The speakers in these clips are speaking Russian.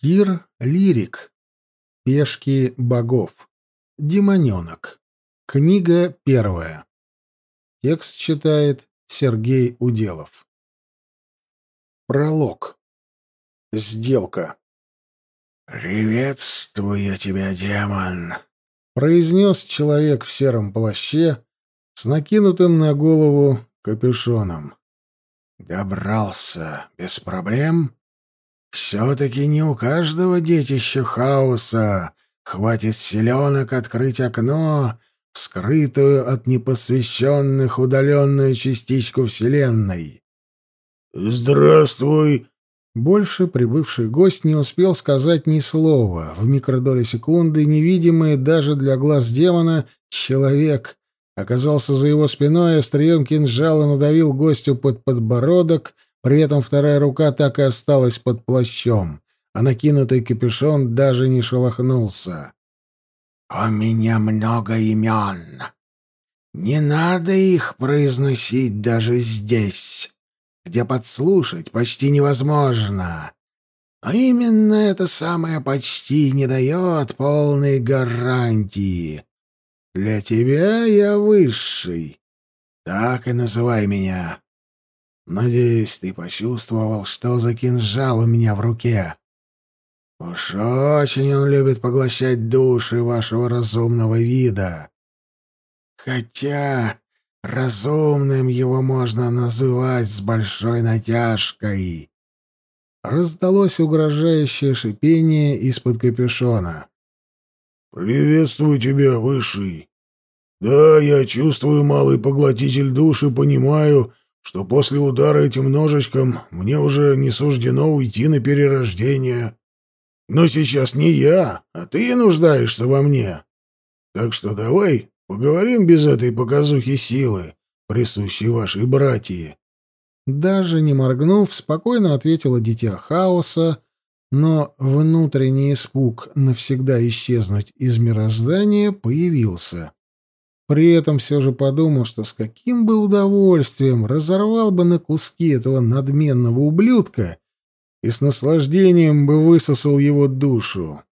Кир Лирик, پیش богов, بغوف Книга первая. Текст читает Сергей Уделов. пролог. Сделка. «Приветствую тебя, демон!» — произнес человек в сером плаще с накинутым на голову капюшоном. «Добрался без проблем?» Все-таки не у каждого детища хаоса хватит селенок открыть окно, вскрытую от непосвященных удаленную частичку Вселенной. «Здравствуй!» Больше прибывший гость не успел сказать ни слова. В микродоле секунды невидимый даже для глаз демона человек оказался за его спиной, острием кинжала надавил гостю под подбородок — при этом вторая рука так и осталась под плащом, а накинутый капюшон даже не шелохнулся. «У меня много имен. Не надо их произносить даже здесь, где подслушать почти невозможно. А именно это самое «почти» не дает полной гарантии. Для тебя я высший. Так и называй меня. Надеюсь, ты почувствовал, что за кинжал у меня в руке. Уж очень он любит поглощать души вашего разумного вида. Хотя разумным его можно называть с большой натяжкой. Раздалось угрожающее шипение из-под капюшона. «Приветствую тебя, Высший. Да, я чувствую, малый поглотитель души, понимаю, — что после удара этим ножичком мне уже не суждено уйти на перерождение. Но сейчас не я, а ты нуждаешься во мне. Так что давай поговорим без этой показухи силы, присущей вашей братии. Даже не моргнув, спокойно ответила дитя хаоса, но внутренний испуг навсегда исчезнуть из мироздания появился. При этом все же подумал, что с каким бы удовольствием разорвал бы на куски этого надменного ублюдка и с наслаждением бы высосал его душу.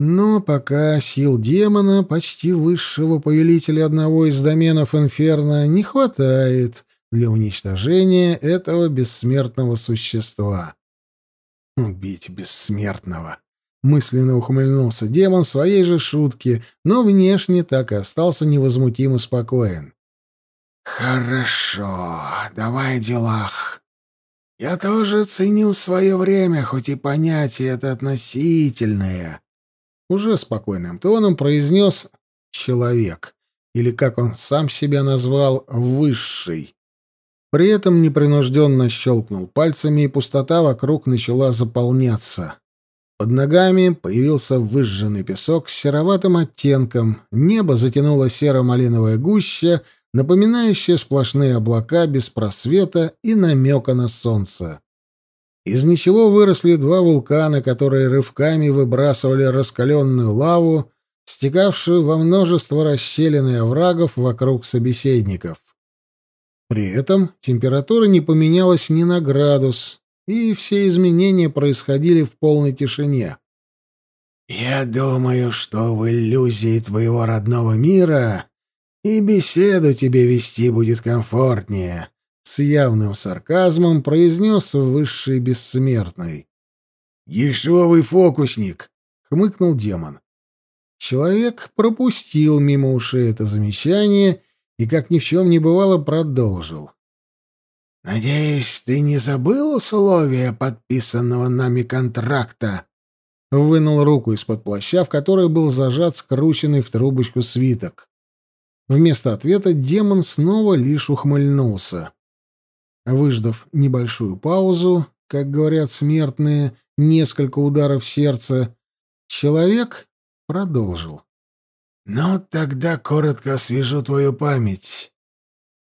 Но пока сил демона, почти высшего повелителя одного из доменов Инферно, не хватает для уничтожения этого бессмертного существа. Убить бессмертного. Мысленно ухмыльнулся демон своей же шутки, но внешне так и остался невозмутимо спокоен. «Хорошо, давай о делах. Я тоже ценю свое время, хоть и понятие это относительное». Уже спокойным тоном произнес «человек», или, как он сам себя Под ногами появился выжженный песок с сероватым оттенком, небо затянуло серо малиновое гуще, напоминающее сплошные облака без просвета и намека на солнце. Из ничего выросли два вулкана, которые рывками выбрасывали раскаленную лаву, стекавшую во множество расщелин и оврагов вокруг собеседников. При этом температура не поменялась ни на градус, и все изменения происходили в полной тишине. «Я думаю, что в иллюзии твоего родного мира и беседу тебе вести будет комфортнее», — с явным сарказмом произнес высший бессмертный. «Дешевый фокусник!» — хмыкнул демон. Человек пропустил мимо ушей это замечание и, как ни в чем не бывало, продолжил. «Надеюсь, ты не забыл условия подписанного нами контракта?» Вынул руку из-под плаща, в которой был зажат скрученный в трубочку свиток. Вместо ответа демон снова лишь ухмыльнулся. Выждав небольшую паузу, как говорят смертные, несколько ударов сердца, человек продолжил. «Ну, тогда коротко освежу твою память.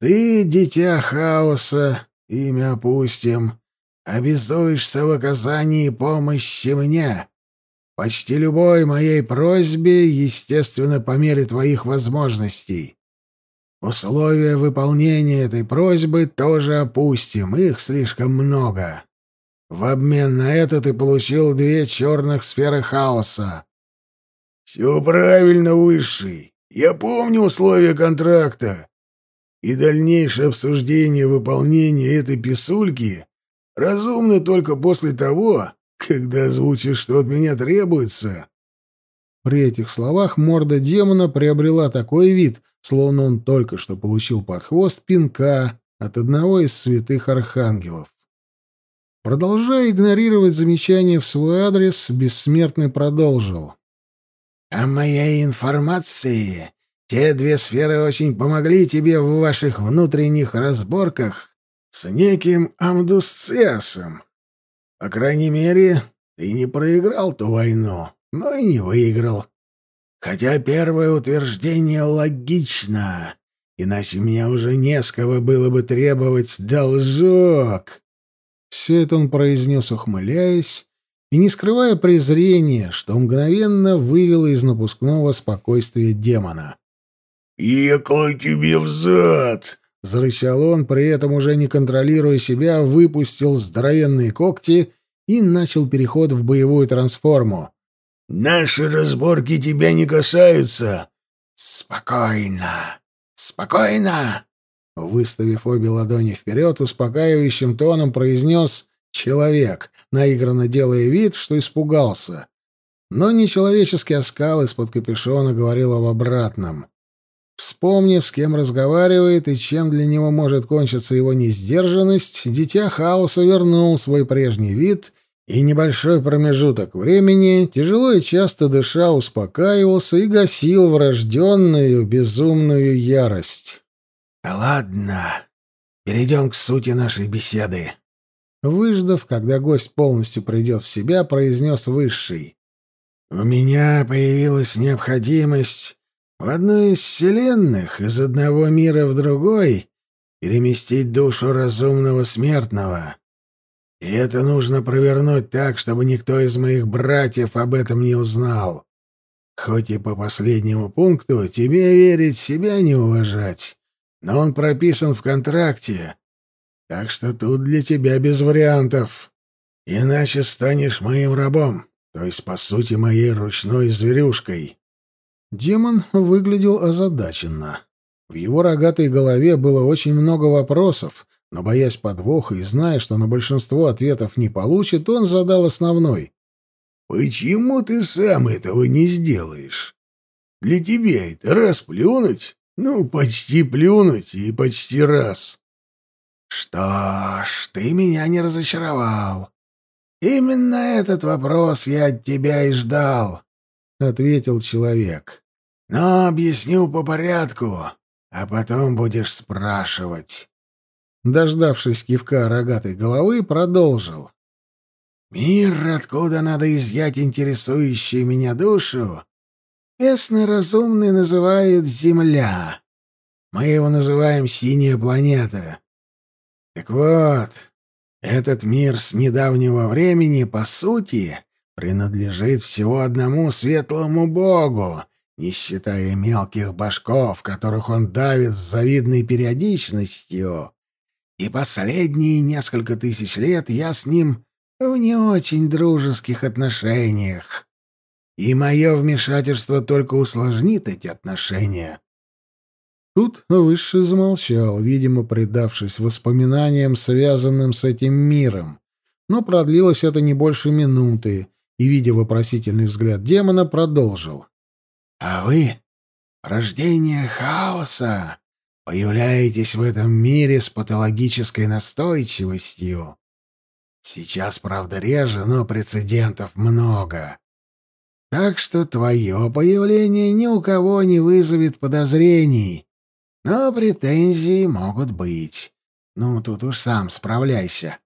Ты, дитя хаоса, имя опустим, обязуешься в оказании помощи мне. Почти любой моей просьбе, естественно, по мере твоих возможностей. Условия выполнения этой просьбы тоже опустим, их слишком много. В обмен на это ты получил две черных сферы хаоса. — Все правильно, Высший. Я помню условия контракта и дальнейшее обсуждение выполнения этой писульки разумно только после того, когда озвучишь, что от меня требуется». При этих словах морда демона приобрела такой вид, словно он только что получил под хвост пинка от одного из святых архангелов. Продолжая игнорировать замечания в свой адрес, бессмертный продолжил. а моя информация? Те две сферы очень помогли тебе в ваших внутренних разборках с неким Амдусциасом. По крайней мере, ты не проиграл ту войну, но и не выиграл. Хотя первое утверждение логично, иначе меня уже не с кого было бы требовать должок. Все это он произнес, ухмыляясь, и не скрывая презрения, что мгновенно вывело из напускного спокойствия демона. — тебе зарычал он, при этом уже не контролируя себя, выпустил درائن когти и начал переход в боевую трансформу. Наши разборки тебя не касаются. Спокойно, спокойно. выставив обе ладони вперед, успокаивающим тоном произнес «человек», наигранно делая вид, что испугался. Но нечеловеческий оскал из-под капюшона говорил об обратном — Вспомнив, с кем разговаривает и чем для него может кончиться его несдержанность, дитя хаоса вернул свой прежний вид и небольшой промежуток времени, тяжело и часто дыша, успокаивался и гасил врожденную безумную ярость. «Ладно, перейдем к сути нашей беседы», Выждав, когда гость полностью придет в себя, произнес высший. «У меня появилась необходимость в одной из вселенных, из одного мира в другой, переместить душу разумного смертного. И это нужно провернуть так, чтобы никто из моих братьев об этом не узнал. Хоть и по последнему пункту тебе верить, себя не уважать, но он прописан в контракте, так что тут для тебя без вариантов. Иначе станешь моим рабом, то есть, по сути, моей ручной зверюшкой. Демон выглядел озадаченно. В его рогатой голове было очень много вопросов, но, боясь подвоха и зная, что на большинство ответов не получит, он задал основной. «Почему ты сам этого не сделаешь? Для тебя это раз плюнуть? Ну, почти плюнуть и почти раз». «Что ж, ты меня не разочаровал. Именно этот вопрос я от тебя и ждал», — ответил человек. Но объясню по порядку, а потом будешь спрашивать. Дождавшись кивка рогатой головы, продолжил. Мир, откуда надо изъять интересующую меня душу, местные разумные называют Земля. Мы его называем «Синяя планета». Так вот, этот мир с недавнего времени, по сути, принадлежит всего одному светлому богу, не считая мелких башков, которых он давит с завидной периодичностью. И последние несколько тысяч лет я с ним в не очень дружеских отношениях. И мое вмешательство только усложнит эти отношения. Тут Высший замолчал, видимо, предавшись воспоминаниям, связанным с этим миром. Но продлилось это не А вы — рождение хаоса. Появляетесь в этом мире с патологической настойчивостью. Сейчас, правда, реже, но прецедентов много. Так что твое появление ни у кого не вызовет подозрений. Но претензии могут быть. Ну, тут уж сам справляйся.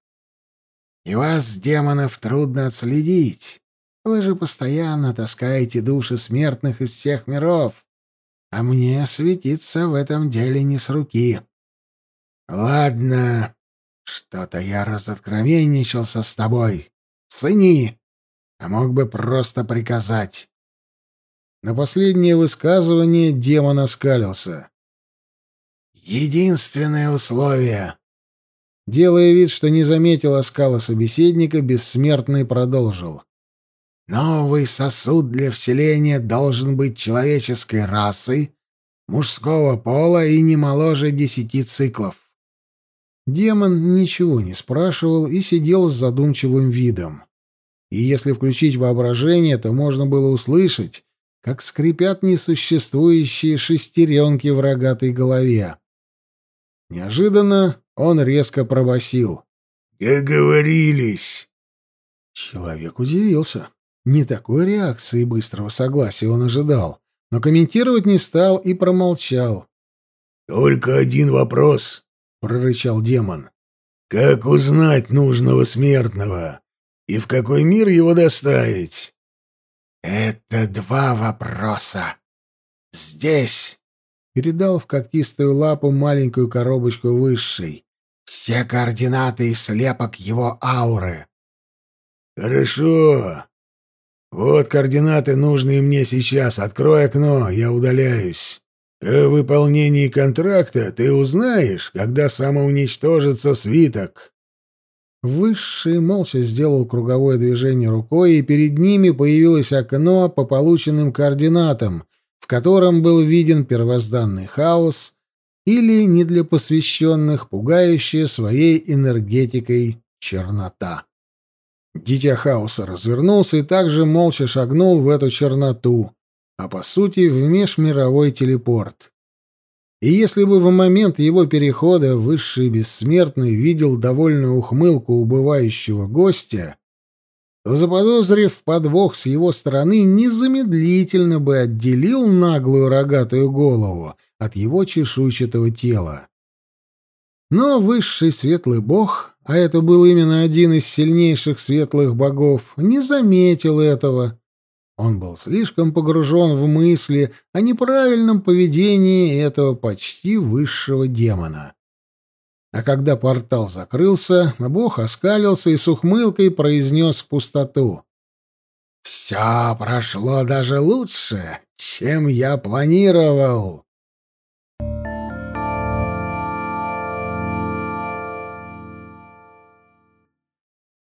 И вас, демонов, трудно отследить. Вы же постоянно таскаете души смертных из всех миров. А мне светиться в этом деле не с руки. Ладно, что-то я разоткровенничался с тобой. Цени. А мог бы просто приказать. На последнее высказывание демон оскалился. Единственное условие. Делая вид, что не заметил оскала собеседника, бессмертный продолжил. «Новый сосуд для вселения должен быть человеческой расой, мужского пола и не моложе десяти циклов». Демон ничего не спрашивал и сидел с задумчивым видом. И если включить воображение, то можно было услышать, как скрипят несуществующие шестеренки в рогатой голове. Неожиданно он резко пробасил. Не такой реакции и быстрого согласия он ожидал, но комментировать не стал и промолчал. «Только один вопрос», — прорычал демон. «Как узнать нужного смертного? И в какой мир его доставить?» «Это два вопроса. Здесь!» — передал в когтистую лапу маленькую коробочку высшей. «Все координаты и слепок его ауры». «Хорошо», вот координаты, нужные мне сейчас. Открой окно, я удаляюсь. О выполнении контракта ты узнаешь, когда самоуничтожится свиток». Высший молча сделал круговое движение рукой, и перед ними появилось окно по полученным координатам, в котором был виден первозданный хаос или, не для посвященных, пугающая своей энергетикой чернота. Дитя хаоса развернулся и также молча шагнул в эту черноту, а по сути в межмировой телепорт. И если бы в момент его перехода высший бессмертный видел довольную ухмылку убывающего гостя, то, заподозрив подвох с его стороны, незамедлительно бы отделил наглую рогатую голову от его чешуйчатого тела. Но высший светлый бог а это был именно один из сильнейших светлых богов, не заметил этого. Он был слишком погружен в мысли о неправильном поведении этого почти высшего демона. А когда портал закрылся, бог оскалился и с ухмылкой произнес в пустоту. «Все прошло даже лучше, чем я планировал!»